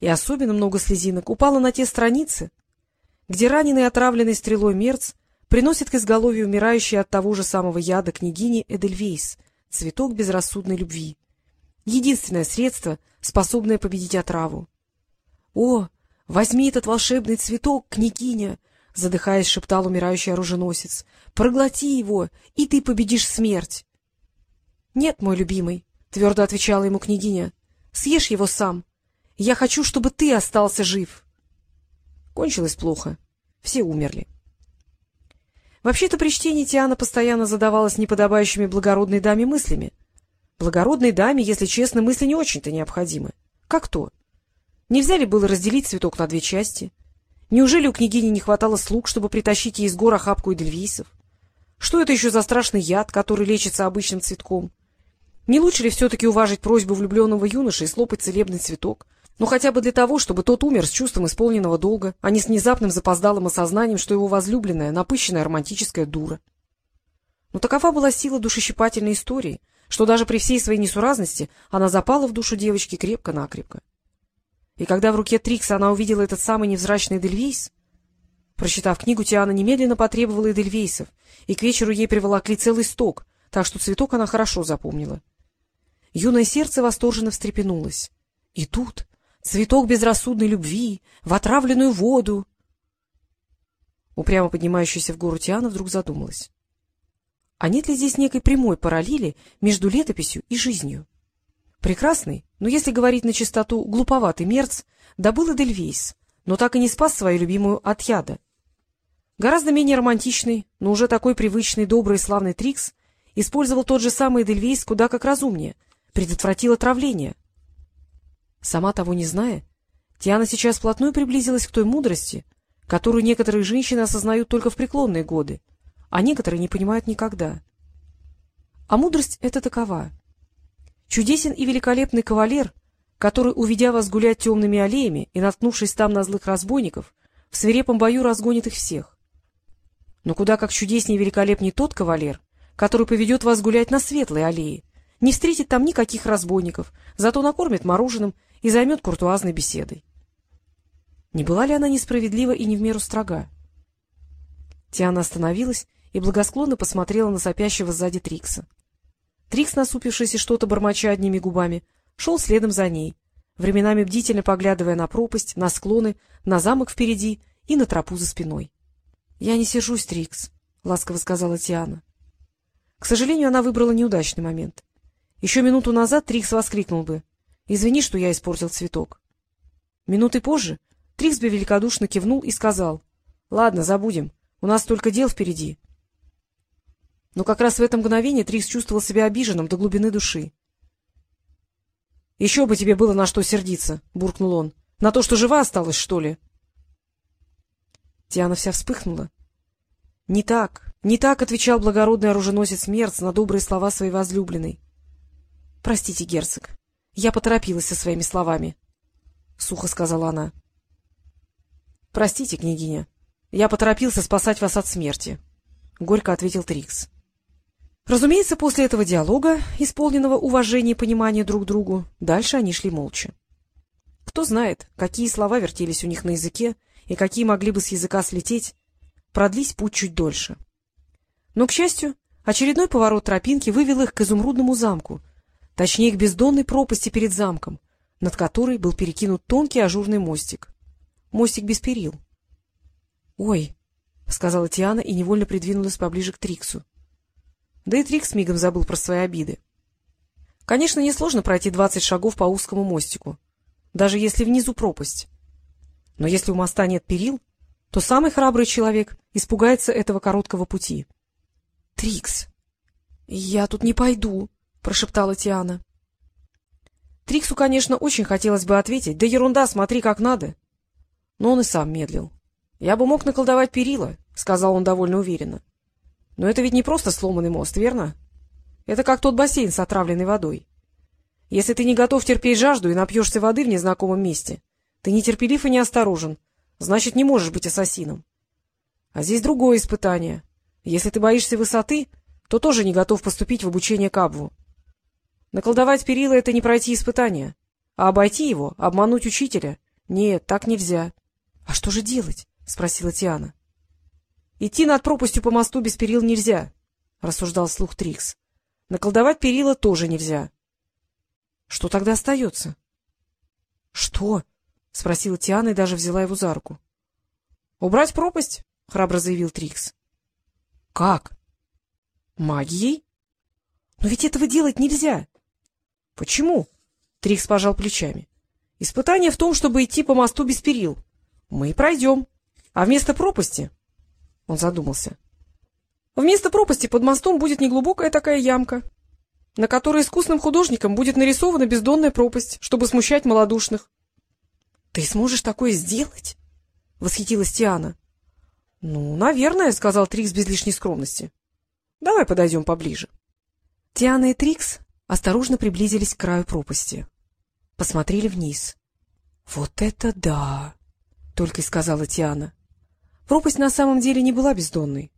И особенно много слезинок упало на те страницы, где раненый отравленный стрелой мерц приносит к изголовью умирающей от того же самого яда княгини Эдельвейс цветок безрассудной любви. Единственное средство, способное победить отраву. — О, возьми этот волшебный цветок, княгиня! — задыхаясь, шептал умирающий оруженосец. — Проглоти его, и ты победишь смерть! — Нет, мой любимый, — твердо отвечала ему княгиня, — съешь его сам. Я хочу, чтобы ты остался жив. Кончилось плохо. Все умерли. Вообще-то при чтении Тиана постоянно задавалась неподобающими благородной даме мыслями. Благородной даме, если честно, мысли не очень-то необходимы. Как то? Нельзя ли было разделить цветок на две части? Неужели у княгини не хватало слуг, чтобы притащить ей из гор охапку эдельвейсов? Что это еще за страшный яд, который лечится обычным цветком? Не лучше ли все-таки уважить просьбу влюбленного юноши и слопать целебный цветок, ну, хотя бы для того, чтобы тот умер с чувством исполненного долга, а не с внезапным запоздалым осознанием, что его возлюбленная — напыщенная романтическая дура. Но такова была сила душещипательной истории, что даже при всей своей несуразности она запала в душу девочки крепко-накрепко. И когда в руке Трикса она увидела этот самый невзрачный Эдельвейс, прочитав книгу, Тиана немедленно потребовала Эдельвейсов, и к вечеру ей приволокли целый сток, так что цветок она хорошо запомнила. Юное сердце восторженно встрепенулось. И тут цветок безрассудной любви, в отравленную воду. Упрямо поднимающаяся в гору Тиана вдруг задумалась. А нет ли здесь некой прямой параллели между летописью и жизнью? Прекрасный, но если говорить на чистоту, глуповатый мерц добыл Эдельвейс, но так и не спас свою любимую от яда. Гораздо менее романтичный, но уже такой привычный, добрый и славный Трикс использовал тот же самый Эдельвейс куда как разумнее, предотвратил отравление — Сама того не зная, Тиана сейчас вплотную приблизилась к той мудрости, которую некоторые женщины осознают только в преклонные годы, а некоторые не понимают никогда. А мудрость эта такова. Чудесен и великолепный кавалер, который, уведя вас гулять темными аллеями и наткнувшись там на злых разбойников, в свирепом бою разгонит их всех. Но куда как чудеснее и великолепней тот кавалер, который поведет вас гулять на светлой аллее, не встретит там никаких разбойников, зато накормит мороженым и займет куртуазной беседой. Не была ли она несправедлива и не в меру строга? Тиана остановилась и благосклонно посмотрела на сопящего сзади Трикса. Трикс, насупившись и что-то бормоча одними губами, шел следом за ней, временами бдительно поглядывая на пропасть, на склоны, на замок впереди и на тропу за спиной. — Я не сержусь, Трикс, — ласково сказала Тиана. К сожалению, она выбрала неудачный момент. Еще минуту назад Трикс воскликнул бы. Извини, что я испортил цветок. Минуты позже Триксби великодушно кивнул и сказал. — Ладно, забудем. У нас столько дел впереди. Но как раз в это мгновение Трикс чувствовал себя обиженным до глубины души. — Еще бы тебе было на что сердиться, — буркнул он. — На то, что жива осталась, что ли? Диана вся вспыхнула. — Не так, не так, — отвечал благородный оруженосец Мерц на добрые слова своей возлюбленной. — Простите, герцог, я поторопилась со своими словами, — сухо сказала она. — Простите, княгиня, я поторопился спасать вас от смерти, — горько ответил Трикс. Разумеется, после этого диалога, исполненного уважения и понимания друг другу, дальше они шли молча. Кто знает, какие слова вертелись у них на языке и какие могли бы с языка слететь, продлись путь чуть дольше. Но, к счастью, очередной поворот тропинки вывел их к изумрудному замку, точнее, к бездонной пропасти перед замком, над которой был перекинут тонкий ажурный мостик. Мостик без перил. — Ой! — сказала Тиана и невольно придвинулась поближе к Триксу. Да и Трикс мигом забыл про свои обиды. Конечно, несложно пройти двадцать шагов по узкому мостику, даже если внизу пропасть. Но если у моста нет перил, то самый храбрый человек испугается этого короткого пути. — Трикс, я тут не пойду, прошептала Тиана. Триксу, конечно, очень хотелось бы ответить, да ерунда, смотри, как надо. Но он и сам медлил. — Я бы мог наколдовать перила, — сказал он довольно уверенно. — Но это ведь не просто сломанный мост, верно? Это как тот бассейн с отравленной водой. Если ты не готов терпеть жажду и напьешься воды в незнакомом месте, ты нетерпелив и неосторожен, значит, не можешь быть ассасином. А здесь другое испытание. Если ты боишься высоты, то тоже не готов поступить в обучение Кабву. Наколдовать перила — это не пройти испытание, а обойти его, обмануть учителя — Нет, так нельзя. — А что же делать? — спросила Тиана. — Идти над пропастью по мосту без перил нельзя, — рассуждал слух Трикс. — Наколдовать перила тоже нельзя. — Что тогда остается? — Что? — спросила Тиана и даже взяла его за руку. — Убрать пропасть, — храбро заявил Трикс. — Как? — Магией? — Но ведь этого делать нельзя. — Почему? — Трикс пожал плечами. — Испытание в том, чтобы идти по мосту без перил. Мы и пройдем. А вместо пропасти... Он задумался. Вместо пропасти под мостом будет неглубокая такая ямка, на которой искусным художником будет нарисована бездонная пропасть, чтобы смущать малодушных. — Ты сможешь такое сделать? — восхитилась Тиана. — Ну, наверное, — сказал Трикс без лишней скромности. — Давай подойдем поближе. Тиана и Трикс осторожно приблизились к краю пропасти. Посмотрели вниз. — Вот это да! — только и сказала Тиана. Пропасть на самом деле не была бездонной.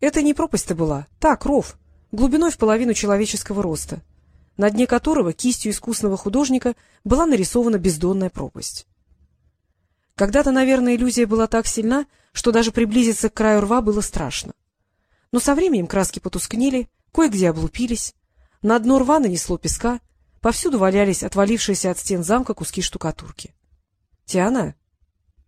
Это не пропасть-то была, так, ров, глубиной в половину человеческого роста, на дне которого кистью искусного художника была нарисована бездонная пропасть. Когда-то, наверное, иллюзия была так сильна, что даже приблизиться к краю рва было страшно. Но со временем краски потускнели, кое-где облупились, на дно рва нанесло песка, повсюду валялись отвалившиеся от стен замка куски штукатурки. — Тиана,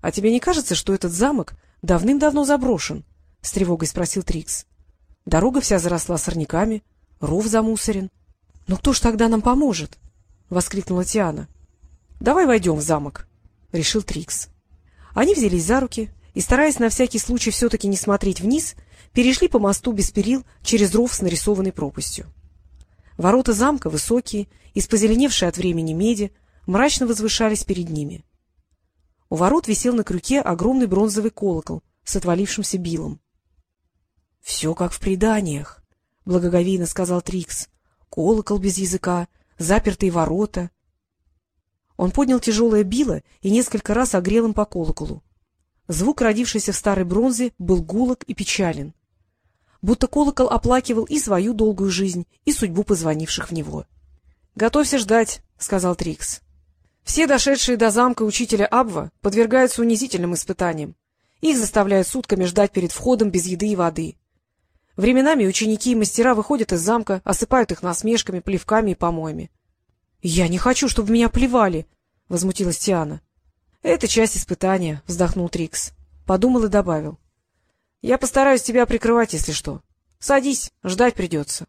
а тебе не кажется, что этот замок давным-давно заброшен? — с тревогой спросил Трикс. — Дорога вся заросла сорняками, ров замусорен. — Но кто ж тогда нам поможет? — воскликнула Тиана. — Давай войдем в замок, — решил Трикс. Они взялись за руки и, стараясь на всякий случай все-таки не смотреть вниз, перешли по мосту без перил через ров с нарисованной пропастью. Ворота замка, высокие, из позеленевшей от времени меди, мрачно возвышались перед ними. У ворот висел на крюке огромный бронзовый колокол с отвалившимся билом. — Все как в преданиях, — благоговейно сказал Трикс. — Колокол без языка, запертые ворота. Он поднял тяжелое било и несколько раз огрел им по колоколу. Звук, родившийся в старой бронзе, был гулок и печален. Будто колокол оплакивал и свою долгую жизнь, и судьбу позвонивших в него. — Готовься ждать, — сказал Трикс. — Все дошедшие до замка учителя Абва подвергаются унизительным испытаниям. Их заставляют сутками ждать перед входом без еды и воды. Временами ученики и мастера выходят из замка, осыпают их насмешками, плевками и помоями. — Я не хочу, чтобы меня плевали, — возмутилась Тиана. — Это часть испытания, — вздохнул Трикс. Подумал и добавил. — Я постараюсь тебя прикрывать, если что. Садись, ждать придется.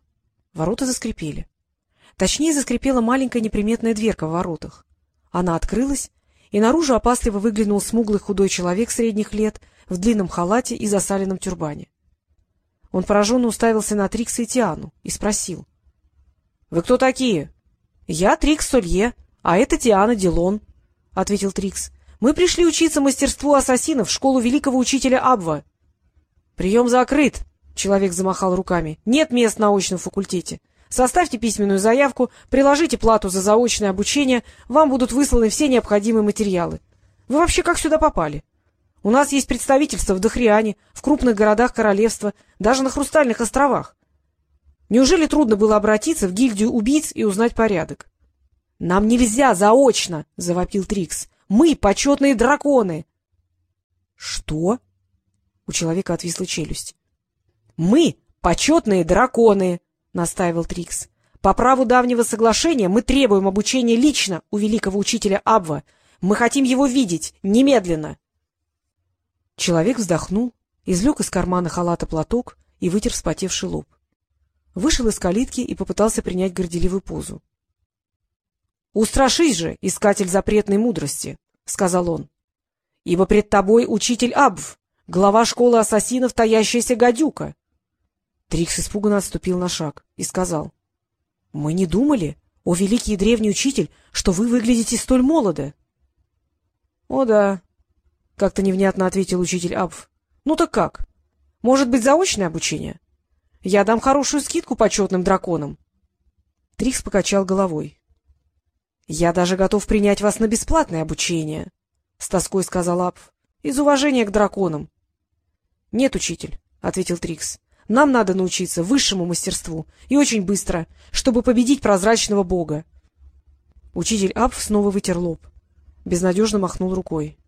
Ворота заскрипели. Точнее, заскрипела маленькая неприметная дверка в воротах. Она открылась, и наружу опасливо выглянул смуглый худой человек средних лет в длинном халате и засаленном тюрбане. Он пораженно уставился на Трикса и Тиану и спросил. — Вы кто такие? — Я Трикс Солье, а это Тиана Дилон, — ответил Трикс. — Мы пришли учиться мастерству ассасинов в школу великого учителя Абва. — Прием закрыт, — человек замахал руками. — Нет мест в научном факультете. Составьте письменную заявку, приложите плату за заочное обучение, вам будут высланы все необходимые материалы. Вы вообще как сюда попали? У нас есть представительство в Дохриане, в крупных городах королевства, даже на Хрустальных островах. Неужели трудно было обратиться в гильдию убийц и узнать порядок? — Нам нельзя заочно! — завопил Трикс. — Мы — почетные драконы! — Что? — у человека отвисла челюсть. — Мы — почетные драконы! — настаивал Трикс. — По праву давнего соглашения мы требуем обучения лично у великого учителя Абва. Мы хотим его видеть немедленно! Человек вздохнул, извлек из кармана халата платок и вытер вспотевший лоб вышел из калитки и попытался принять горделивую позу. — Устрашись же, искатель запретной мудрости, — сказал он, — ибо пред тобой учитель Абв, глава школы ассасинов, таящаяся гадюка. Трикс испуганно отступил на шаг и сказал, — Мы не думали, о великий и древний учитель, что вы выглядите столь молодо. — О да, — как-то невнятно ответил учитель Абв. — Ну так как? Может быть, заочное обучение? — я дам хорошую скидку почетным драконам. Трикс покачал головой. — Я даже готов принять вас на бесплатное обучение, — с тоской сказал Апф, — из уважения к драконам. — Нет, учитель, — ответил Трикс, — нам надо научиться высшему мастерству, и очень быстро, чтобы победить прозрачного бога. Учитель Апф снова вытер лоб. безнадежно махнул рукой.